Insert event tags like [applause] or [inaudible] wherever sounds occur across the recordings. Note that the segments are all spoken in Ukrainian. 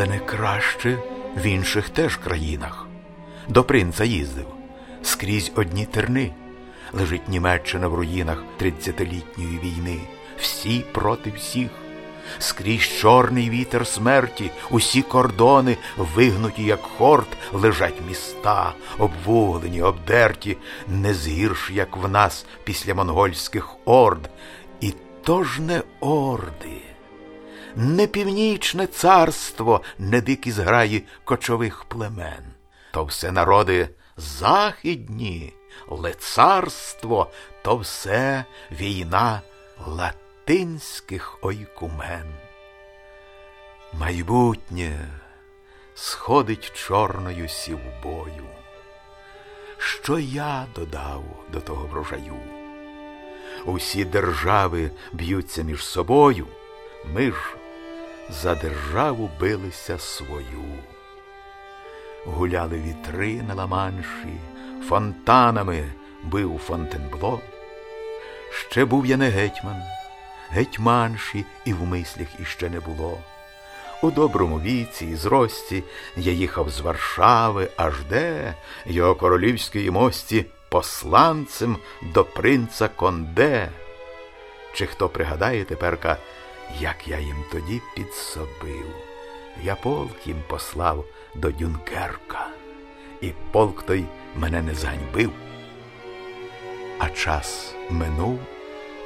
але не краще в інших теж країнах. До принца їздив скрізь одні терни. Лежить Німеччина в руїнах тридцятилітньої війни, всі проти всіх. Скрізь чорний вітер смерті, усі кордони, вигнуті, як хорт, лежать міста, обвуглені, обдерті, не згірш, як в нас після монгольських орд. І то ж не орди, не північне царство, не дикі зграї кочових племен, то все народи західні, лицарство, то все війна латинських ойкумен. Майбутнє сходить чорною сівбою. Що я додав до того врожаю? Усі держави б'ються між собою, ми ж за державу билися свою. Гуляли вітри на ламанші, фонтанами бив Фонтенбло. Ще був я не гетьман, гетьманші і в мислях іще не було. У доброму віці і зрості я їхав з Варшави, аж де його королівської мості посланцем до принца Конде. Чи хто пригадає теперка, як я їм тоді підсобив? Я полк їм послав до Дюнкерка, і полк той мене не зганьбив. А час минув,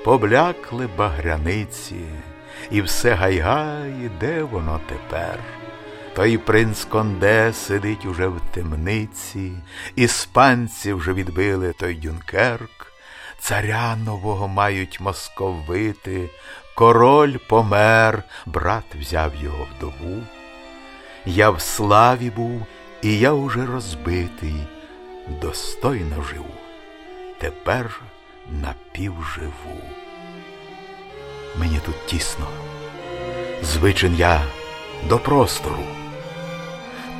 поблякли багряниці, і все гайгає, де воно тепер. Той принц Конде сидить уже в темниці, іспанці вже відбили той Дюнкерк, царя нового мають московити, король помер, брат взяв його вдову. Я в славі був, і я уже розбитий, достойно живу, тепер напівживу. Мені тут тісно, звичен я до простору.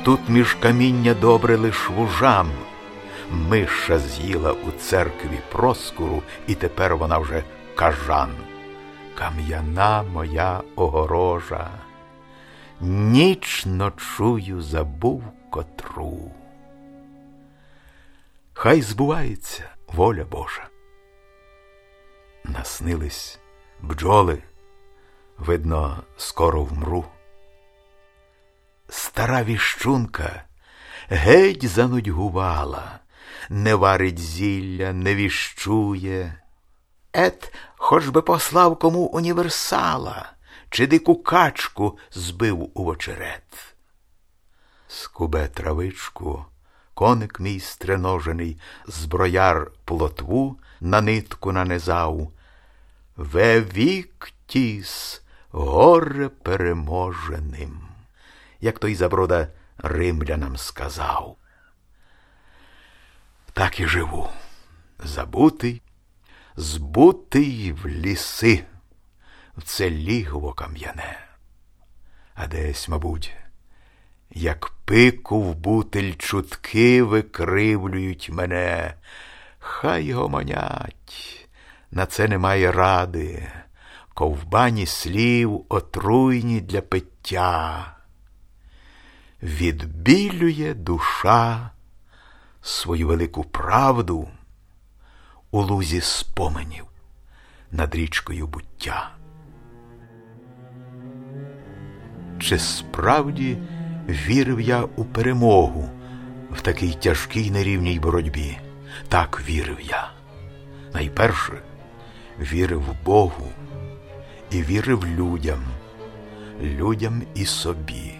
Тут між каміння добре лиш вужам. Миша з'їла у церкві проскуру, і тепер вона вже кажан. Кам'яна моя огорожа, ніч ночую забув котру. Хай збувається воля Божа. Наснились бджоли, видно, скоро вмру. Стара віщунка геть занудьгувала, не варить зілля, не віщує. Ет, хоч би послав кому універсала, чи дику качку збив у очерет. Скубе травичку, коник мій стреножений, зброяр плотву на нитку нанизав. Ве вік тіс горе переможеним як той заброда римлянам сказав. Так і живу, забутий, збутий в ліси, в це лігво кам'яне, а десь, мабуть, як пику в бутель чутки викривлюють мене, хай гомонять, на це немає ради, ковбані слів отруйні для пиття. Відбілює душа свою велику правду у лузі споменів над річкою буття. Чи справді вірив я у перемогу в такій тяжкій нерівній боротьбі? Так вірив я. Найперше вірив Богу і вірив людям, людям і собі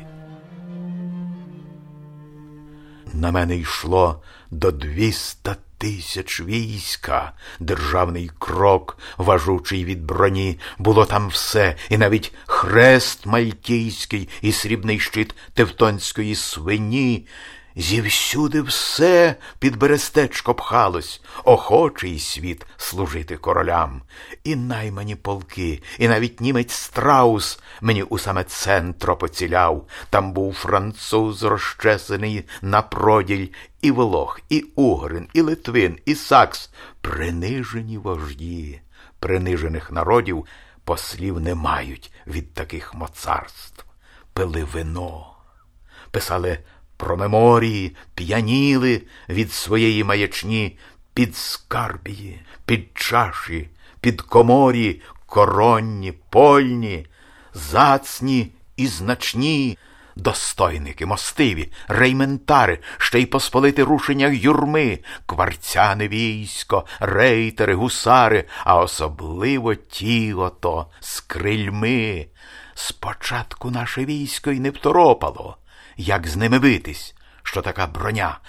на мене йшло до двіста тисяч війська, державний крок, важучий від броні, було там все, і навіть хрест мальтійський і срібний щит тевтонської свині. Зівсюди все під берестечко пхалось, охочий світ служити королям, і наймані полки, і навіть німець страус мені у саме центро поціляв. Там був француз розчесений на проділь, і Волох, і Угрин, і Литвин, і Сакс, принижені вожді, принижених народів послів не мають від таких моцарств, пили вино. Писали про меморії, п'яніли від своєї маячні під скарбії, під чаші, під коморі, коронні, польні, зацні і значні. Достойники, мостиві, рейментари, ще й посполити рушення юрми, кварцяне військо, рейтери, гусари, а особливо ті ото з крильми. Спочатку наше військо й не второпало, як з ними битись, що така броня.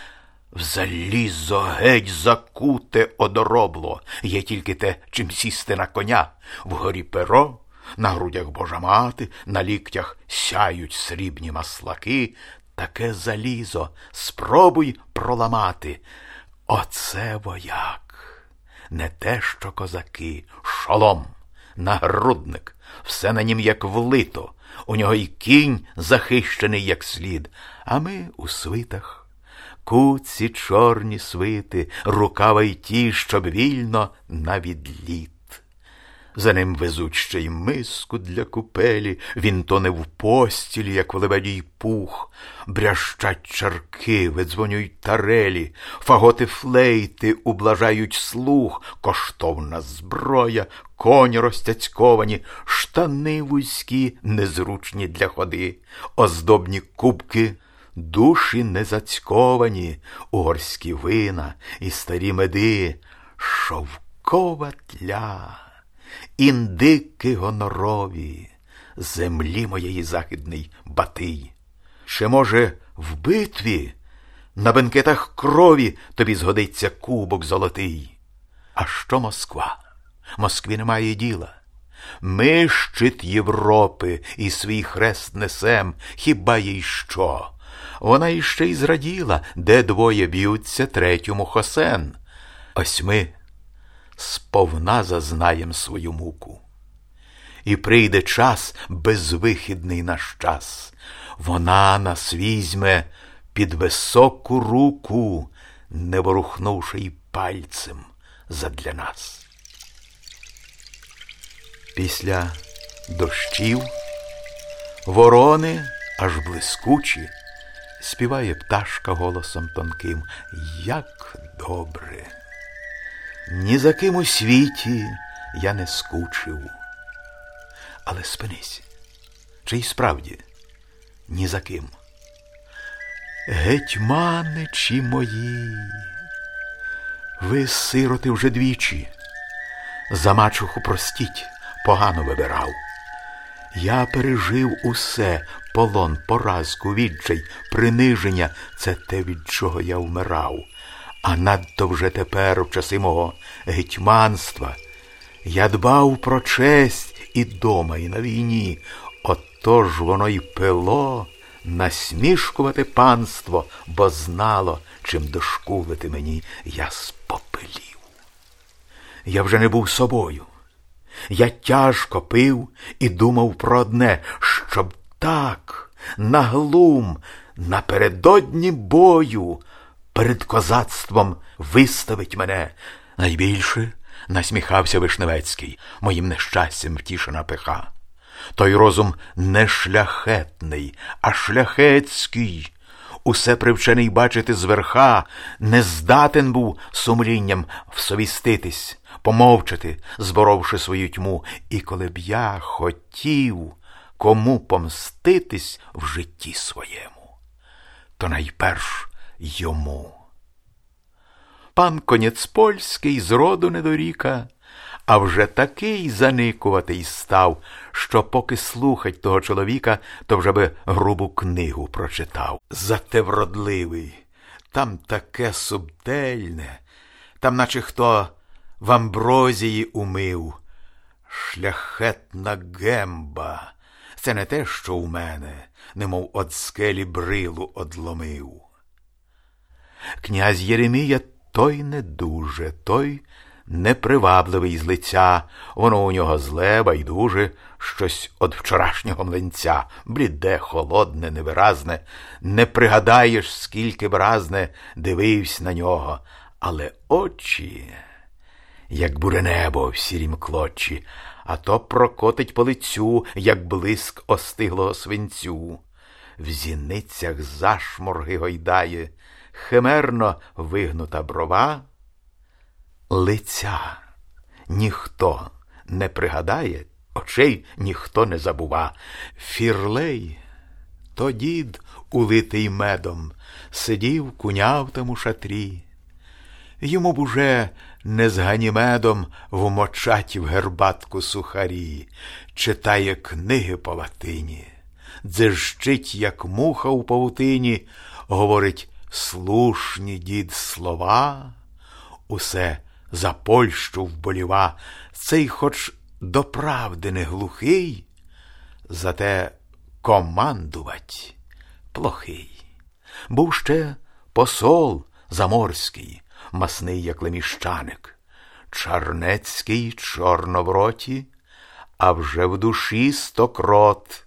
В залізо геть закуте одоробло, є тільки те, чим сісти на коня, вгорі перо. На грудях Божа мати, на ліктях сяють срібні маслаки, таке залізо спробуй проламати. Оце вояк, не те, що козаки, шолом, нагрудник, все на нім як влито, у нього й кінь захищений, як слід, а ми у свитах. Куці чорні свити, рукава й ті, щоб вільно на відліт. За ним везуть ще й миску для купелі, він тоне в постілі, як в лебедій пух, брящать чарки, видзвонюють тарелі, фаготи флейти ублажають слух, коштовна зброя, коні розтяцьковані, штани вузькі, незручні для ходи, оздобні кубки. Душі незацьковані, угорські вина і старі меди, шовкова тля індики гонорові, землі моєї західний Батий. Чи, може, в битві на бенкетах крові тобі згодиться кубок золотий? А що Москва? Москві немає діла. Ми щит Європи і свій хрест несем, хіба їй що? Вона іще й зраділа, де двоє б'ються третьому хосен. Ось ми сповна зазнаєм свою муку. І прийде час безвихідний наш час. Вона нас візьме під високу руку, не ворухнувши й пальцем задля нас. Після дощів ворони аж блискучі, співає пташка голосом тонким, як добре. Ні за ким у світі я не скучив. Але спинись, чи й справді ні за ким. Гетьманичі мої, ви сироти вже двічі, за мачуху простіть, погано вибирав. Я пережив усе полон, поразку, відчай, приниження це те, від чого я вмирав. А надто вже тепер, в часи мого гетьманства, я дбав про честь і дома, і на війні. Отож воно й пило насмішкувати панство, бо знало, чим дошкулити мені я спопелів. Я вже не був собою. Я тяжко пив і думав про одне, щоб так, на глум, напередодні бою перед козацтвом виставить мене. Найбільше насміхався Вишневецький, моїм нещастям втішена пиха. Той розум не шляхетний, а шляхетський. Усе привчений бачити зверха, не здатен був сумлінням всовіститись, помовчати, зборовши свою тьму. І коли б я хотів кому помститись в житті своєму, то найперш йому. Пан конець польський зроду недоріка, а вже такий заникуватий став, що поки слухать того чоловіка, то вже би грубу книгу прочитав. Зате вродливий, там таке субтельне, там, наче хто в амброзії умив, шляхетна гемба. Це не те, що у мене, немов од скелі брилу одломив. Князь Єремія той не дуже, той непривабливий з лиця, воно у нього зле, байдуже, щось од вчорашнього млинця, бліде, холодне, невиразне, не пригадаєш, скільки б разне дивився на нього, але очі, як буре небо в сірім клочі, а то прокотить по лицю, як блиск остиглого свинцю. в зіницях зашморги гойдає, химерно вигнута брова, лиця ніхто не пригадає, очей ніхто не забува. Фірлей, то дід, улитий медом, сидів, куняв там у шатрі. Йому б уже не з ганімедом вмочать в гербатку сухарі, читає книги по латині, дзижчить, як муха у павутині, говорить слушні дід слова, усе за Польщу вболіва, цей хоч до правди не глухий, зате командувать плохий. Був ще посол заморський, масний, як леміщаник, Чарнецький чорновроті, а вже в душі стокрот,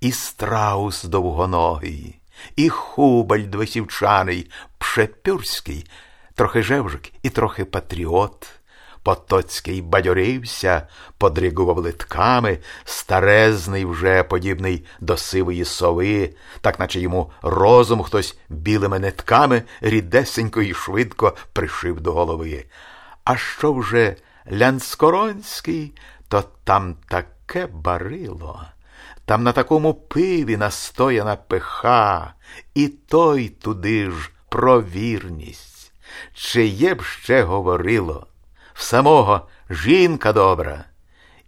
і страус довгоногий, і хубаль висівчаний, пшепюрський, трохи жевжик і трохи патріот. Потоцький бадьорився, подригував литками, старезний вже подібний до сивої сови, так наче йому розум хтось білими нитками рідесенько і швидко пришив до голови. А що вже Лянскоронський, то там таке барило, там на такому пиві настояна пиха, і той туди ж про вірність. Чиє б ще говорило? в самого жінка добра,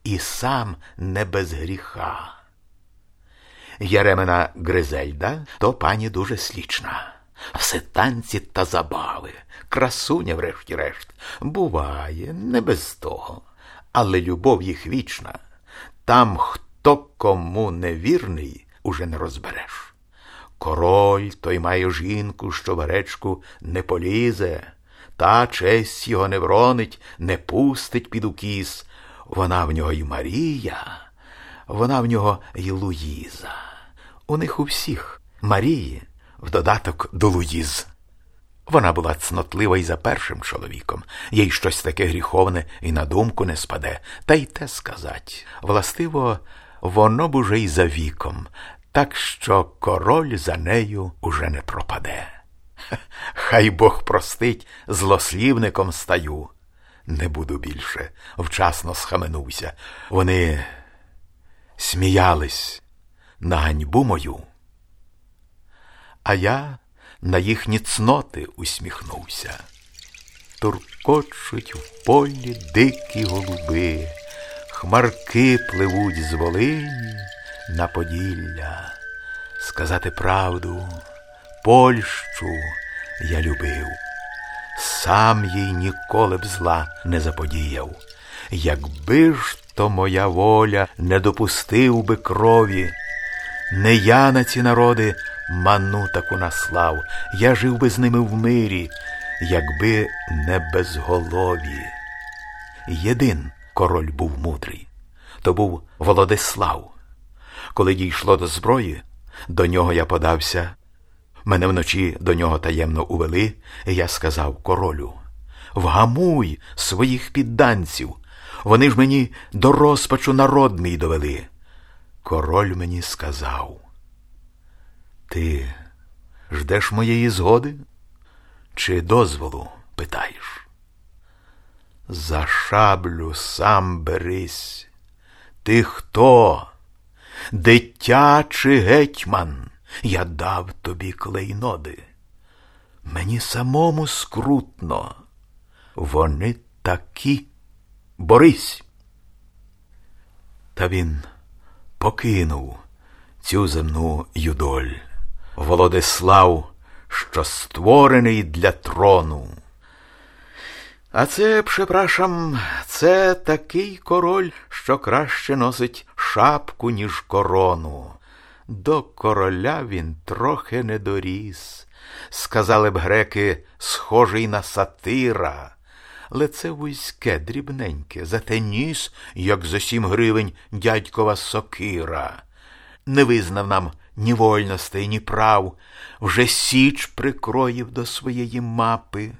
і сам не без гріха. Яремина Гризельда то пані дуже слічна. Все танці та забави, красуня, врешті-решт, буває, не без того, але любов їх вічна. Там, хто кому невірний, уже не розбереш. Король той має жінку, що в речку не полізе, та честь його не вронить, не пустить під укіс. Вона в нього й Марія, вона в нього й Луїза. У них у всіх Марії в додаток до Луїз. Вона була цнотлива й за першим чоловіком, їй щось таке гріховне і на думку не спаде, та й те сказать. Властиво, воно б уже й за віком, так що король за нею уже не пропаде. [laughs] Хай Бог простить, злослівником стаю. Не буду більше, вчасно схаменувся. Вони сміялись на ганьбу мою, а я на їхні цноти усміхнувся. Туркочуть в полі дикі голуби, хмарки пливуть з Волині на Поділля. Сказати правду. Польщу я любив, сам їй ніколи б зла не заподіяв. Якби ж то моя воля не допустив би крові, не я на ці народи ману таку наслав, я жив би з ними в мирі, якби не безголові. Єдин король був мудрий, то був Володислав. Коли дійшло до зброї, до нього я подався Мене вночі до нього таємно увели, і я сказав королю Вгамуй своїх підданців. Вони ж мені до розпачу народ мій довели. Король мені сказав. Ти ждеш моєї згоди? Чи дозволу питаєш? За шаблю сам берись. Ти хто? Дитя чи гетьман? я дав тобі клейноди. Мені самому скрутно. Вони такі борись. Та він покинув цю земну юдоль, Володислав, що створений для трону. А це, препрашам, це такий король, що краще носить шапку, ніж корону. До короля він трохи не доріс. Сказали б греки, схожий на сатира. Лице вузьке, дрібненьке, зате ніс, як за сім гривень дядькова сокира. Не визнав нам ні вольностей, ні прав, вже січ прикроїв до своєї мапи.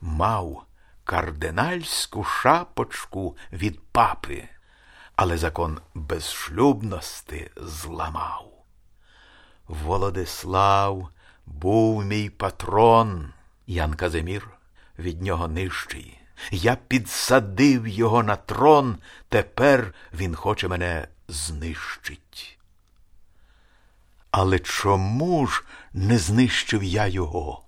Мав кардинальську шапочку від папи але закон безшлюбності зламав. Володислав був мій патрон, Ян Казимір від нього нижчий. Я підсадив його на трон, тепер він хоче мене знищить. Але чому ж не знищив я його?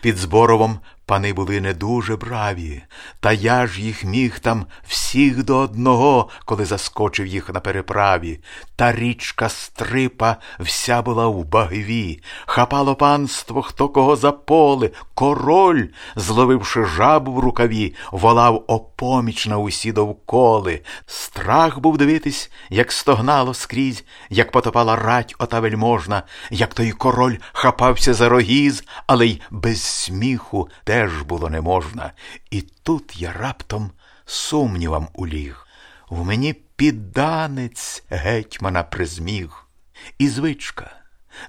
Під Зборовом пани були не дуже браві, та я ж їх міг там всіх до одного, коли заскочив їх на переправі. Та річка Стрипа вся була в багві, хапало панство, хто кого за поле, король, зловивши жабу в рукаві, волав опоміч на усі довколи. Страх був дивитись, як стогнало скрізь, як потопала рать ота вельможна, як той король хапався за рогіз, але й без сміху теж було не можна. І тут я раптом сумнівам уліг. В мені підданець гетьмана призміг. І звичка,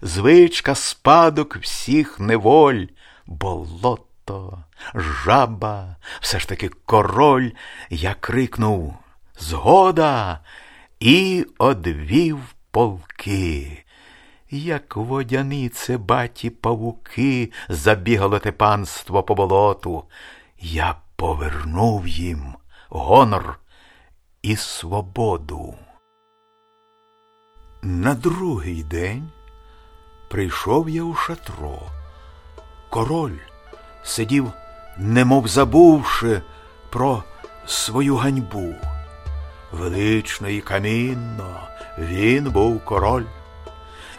звичка спадок всіх неволь, болото, жаба, все ж таки король, я крикнув Згода і одвів полки. Як водянице баті павуки забігало те панство по болоту, я повернув їм гонор і свободу. На другий день прийшов я у шатро. Король сидів, немов забувши про свою ганьбу. Велично і камінно він був король.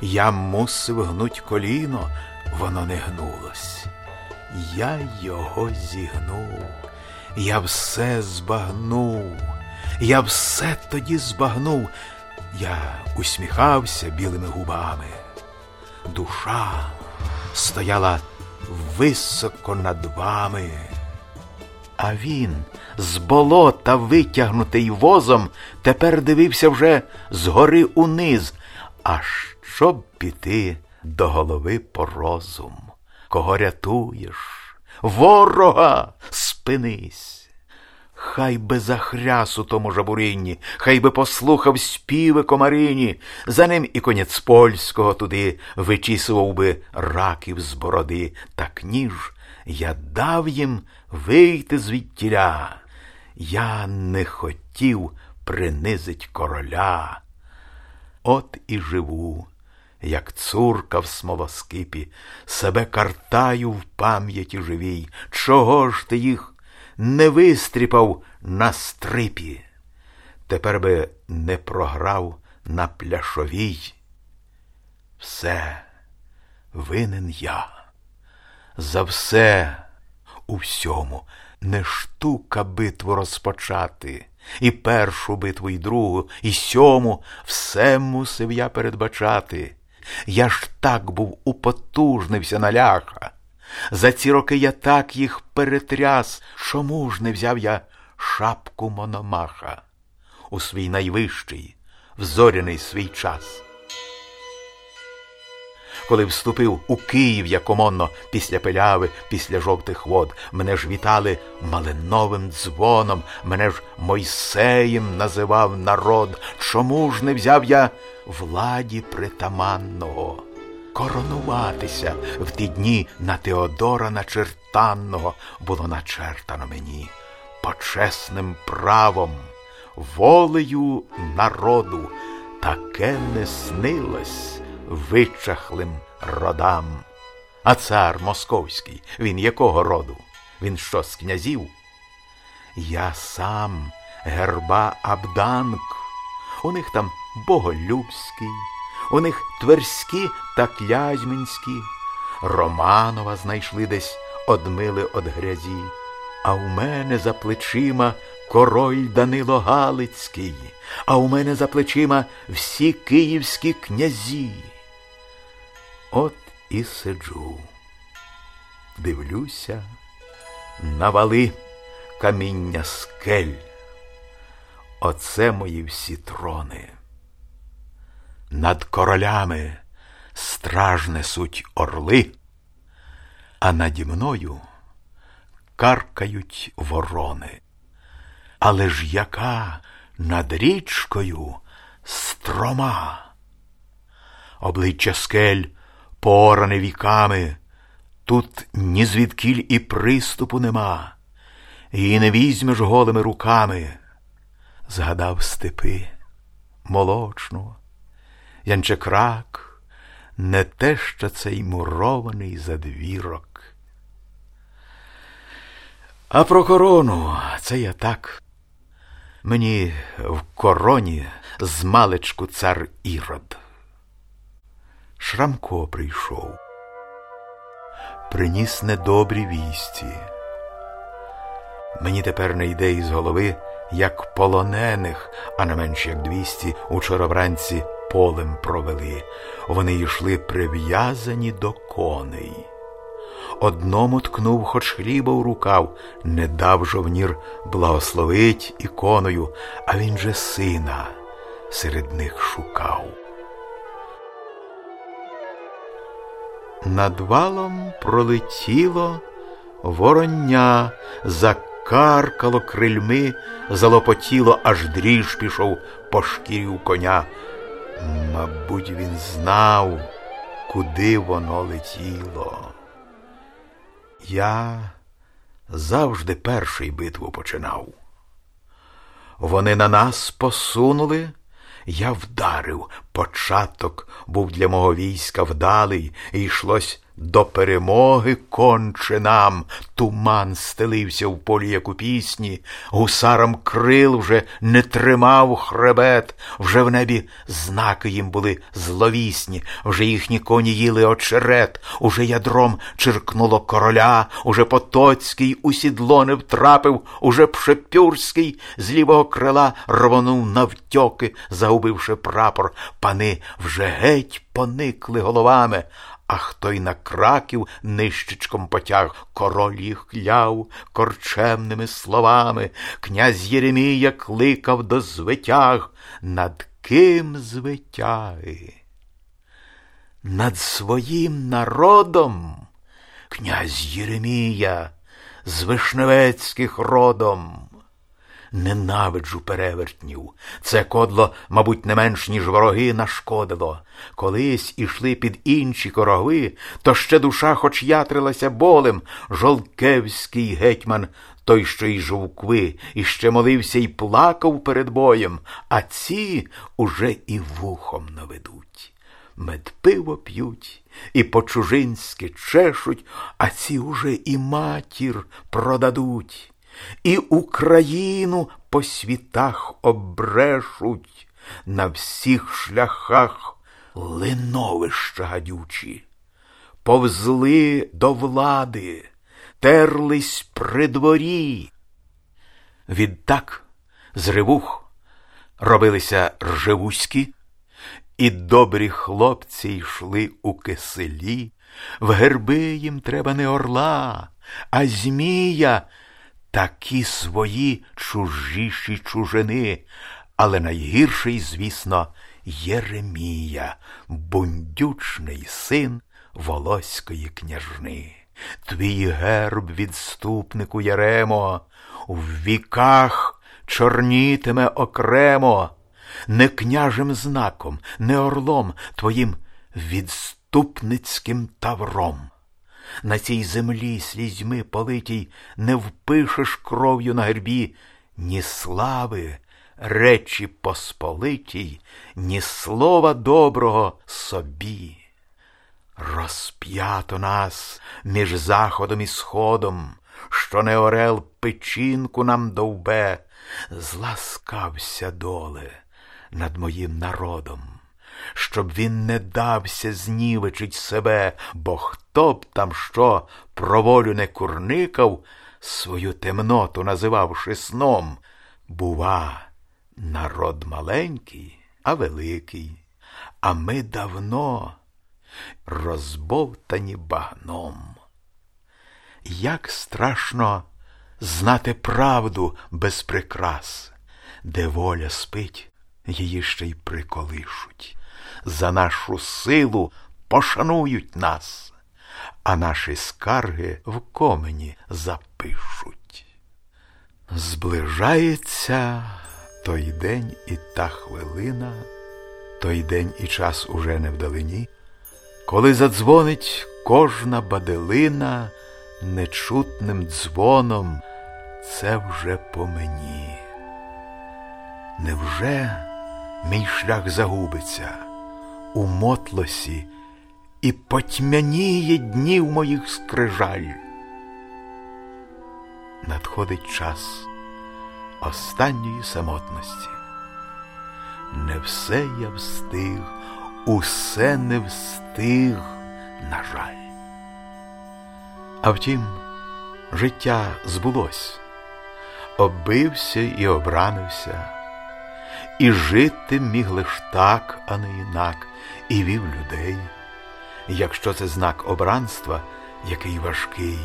Я мусив гнуть коліно, воно не гнулось. Я його зігнув, я все збагнув, я все тоді збагнув, я усміхався білими губами. Душа стояла високо над вами. А він, з болота, витягнутий возом, тепер дивився вже згори униз, а щоб піти до голови по розум. Кого рятуєш? Ворога спинись. Хай би захряс у тому жабуринні, хай би послухав співи комарині, за ним і конець польського туди вичісував би раків з бороди, так ніж я дав їм вийти звідтіля. Я не хотів принизить короля. От і живу як цурка в смолоскипі, себе картаю в пам'яті живій. Чого ж ти їх не вистріпав на стрипі? Тепер би не програв на пляшовій. Все винен я. За все у всьому не штука битву розпочати. І першу битву, і другу, і сьому все мусив я передбачати. Я ж так був употужнився на ляха. За ці роки я так їх перетряс, чому ж не взяв я шапку Мономаха у свій найвищий, взоряний свій час коли вступив у Київ я комонно після пиляви, після жовтих вод. Мене ж вітали малиновим дзвоном, мене ж Мойсеєм називав народ. Чому ж не взяв я владі притаманного? Коронуватися в ті дні на Теодора начертанного було начертано мені почесним правом, волею народу таке не снилось вичахлим родам. А цар московський, він якого роду? Він що з князів? Я сам герба Абданк. У них там Боголюбський, у них Тверські та Клязьминські. Романова знайшли десь одмили од грязі, а у мене за плечима король Данило Галицький, а у мене за плечима всі київські князі. От і сиджу, дивлюся на вали каміння скель. Оце мої всі трони. Над королями страж несуть орли, а наді мною каркають ворони. Але ж яка над річкою строма? Обличчя скель поране віками, тут ні звідкіль і приступу нема, і не візьмеш голими руками. Згадав степи молочну, янчекрак, не те, що цей мурований задвірок. А про корону це я так. Мені в короні з маличку цар ірод. Шрамко прийшов, приніс недобрі вісті. Мені тепер не йде із голови, як полонених, а не менш як двісті учора вранці полем провели. Вони йшли прив'язані до коней. Одному ткнув хоч хліба в рукав, не дав жовнір благословить іконою, а він же сина серед них шукав. Над валом пролетіло вороння, закаркало крильми, залопотіло, аж дріж пішов по шкірі у коня. Мабуть, він знав, куди воно летіло. Я завжди перший битву починав. Вони на нас посунули. Я вдарив, початок був для мого війська вдалий, і йшлось до перемоги конче нам. Туман стелився в полі, як у пісні, гусарам крил вже не тримав хребет, вже в небі знаки їм були зловісні, вже їхні коні їли очерет, уже ядром черкнуло короля, уже Потоцький у сідло не втрапив, уже Пшепюрський з лівого крила рвонув навтьоки, загубивши прапор. Пани вже геть поникли головами а хто й на краків нищечком потяг, король їх кляв корчемними словами, князь Єремія кликав до звитяг, над ким звитяги? Над своїм народом, князь Єремія з Вишневецьких родом. Ненавиджу перевертнів. Це кодло, мабуть, не менш, ніж вороги нашкодило. Колись ішли під інші корови, то ще душа хоч ятрилася болем. Жолкевський гетьман, той, що й жовкви, і ще молився й плакав перед боєм, а ці уже і вухом наведуть. Медпиво п'ють і по-чужинськи чешуть, а ці уже і матір продадуть і Україну по світах обрешуть на всіх шляхах линовища гадючі, повзли до влади, терлись при дворі. Відтак з ревух робилися ржевуські, і добрі хлопці йшли у киселі, в герби їм треба не орла, а змія такі свої чужіші чужини, але найгірший, звісно, Єремія, бундючний син Волоської княжни. Твій герб, відступнику Яремо, в віках чорнітиме окремо, не княжим знаком, не орлом твоїм відступницьким тавром. На цій землі слізьми политій не впишеш кров'ю на гербі ні слави, речі посполитій, ні слова доброго собі. Розп'ято нас між заходом і сходом, що не орел печінку нам довбе, зласкався доле над моїм народом щоб він не дався знівечить себе, бо хто б там що про волю не курникав, свою темноту називавши сном, бува, народ маленький, а великий, а ми давно розбовтані багном. Як страшно знати правду без прикрас, де воля спить, її ще й приколишуть за нашу силу пошанують нас, а наші скарги в комені запишуть. Зближається той день і та хвилина, той день і час уже не вдалині, коли задзвонить кожна баделина нечутним дзвоном, це вже по мені. Невже мій шлях загубиться у мотлосі і потьмяніє днів моїх скрижаль? Надходить час останньої самотності. Не все я встиг, усе не встиг, на жаль. А втім, життя збулось, оббився і обранився, і жити міг лиш так, а не інак, і вів людей, якщо це знак обранства, який важкий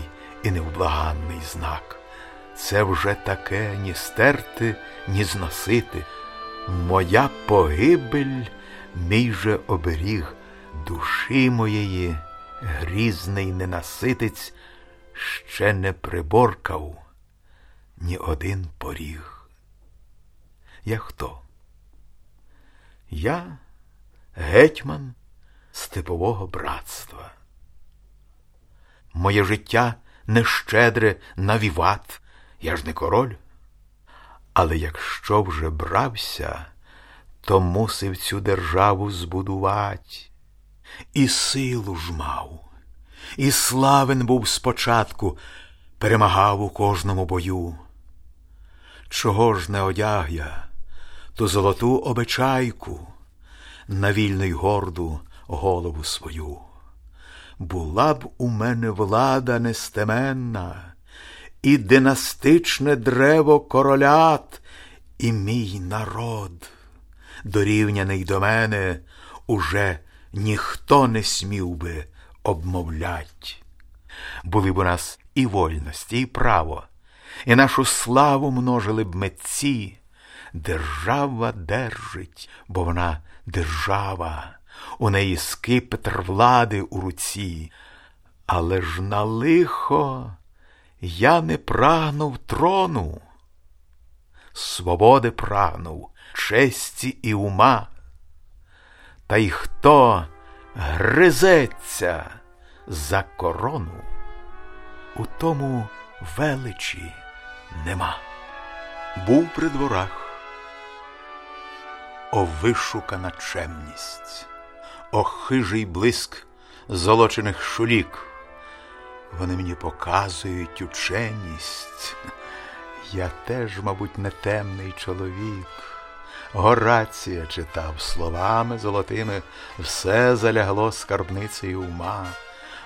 і невблаганний знак. Це вже таке ні стерти, ні зносити. Моя погибель, мій же оберіг душі моєї, грізний ненаситець, ще не приборкав ні один поріг. Я хто? Я гетьман степового братства. Моє життя нещедре навіват, я ж не король. Але якщо вже брався, то мусив цю державу збудувати, і силу ж мав, і славен був спочатку, перемагав у кожному бою. Чого ж не одяг я ту золоту обечайку на вільну й горду голову свою? Була б у мене влада нестеменна і династичне древо королят, і мій народ, дорівняний до мене, уже ніхто не смів би обмовлять. Були б у нас і вольності, і право, і нашу славу множили б митці. Держава держить, бо вона держава, у неї скипетр влади у руці, але ж на лихо я не прагнув трону, свободи прагнув, честі і ума. Та й хто гризеться за корону, у тому величі нема. Був при дворах овишукана чемність, охижий блиск золочених шулік. Вони мені показують ученість. Я теж, мабуть, не темний чоловік. Горація читав словами золотими, все залягло скарбницею ума,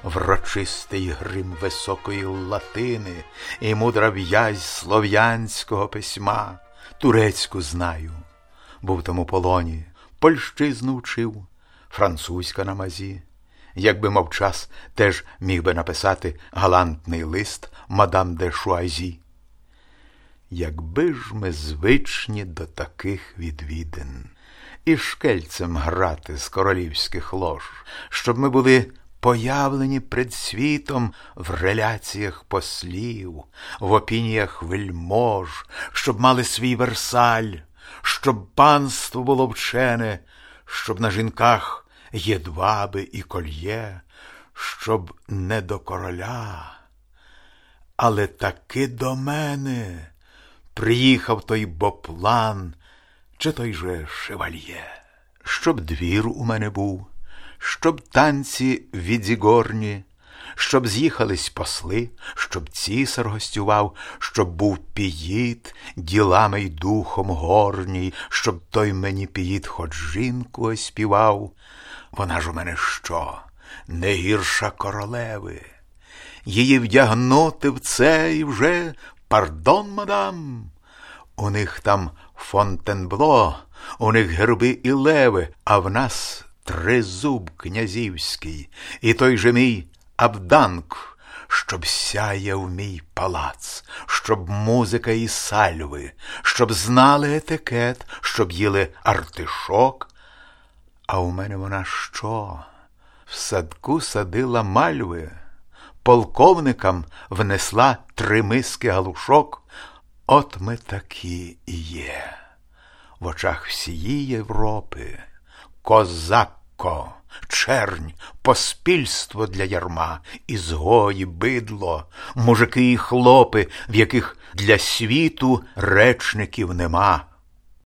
врочистий грим високої латини і мудра в'язь слов'янського письма, турецьку знаю, був тому полоні, польщизну вчив, французька на мазі. Якби мав час, теж міг би написати галантний лист мадам де Шуазі. Якби ж ми звичні до таких відвідин, і шкельцем грати з королівських лож, щоб ми були появлені пред світом в реляціях послів, в опініях вельмож, щоб мали свій версаль, щоб панство було вчене, щоб на жінках єдваби і кольє, щоб не до короля, але таки до мене приїхав той боплан чи той же шевальє, щоб двір у мене був, щоб танці відзігорні, щоб з'їхались посли, щоб цісар гостював, щоб був піїд, ділами й духом горній, щоб той мені піїд хоч жінку оспівав. Вона ж у мене що? Не гірша королеви. Її вдягнути в це і вже пардон, мадам. У них там Фонтенбло, у них герби і леви, а в нас тризуб князівський, і той же мій Абданк, щоб сяяв мій палац, щоб музика і сальви, щоб знали етикет, щоб їли артишок. А у мене вона що? В садку садила мальви, полковникам внесла три миски галушок. От ми такі і є. В очах всієї Європи, козакко, чернь, поспільство для ярма, ізгої, бидло, мужики і хлопи, в яких для світу речників нема.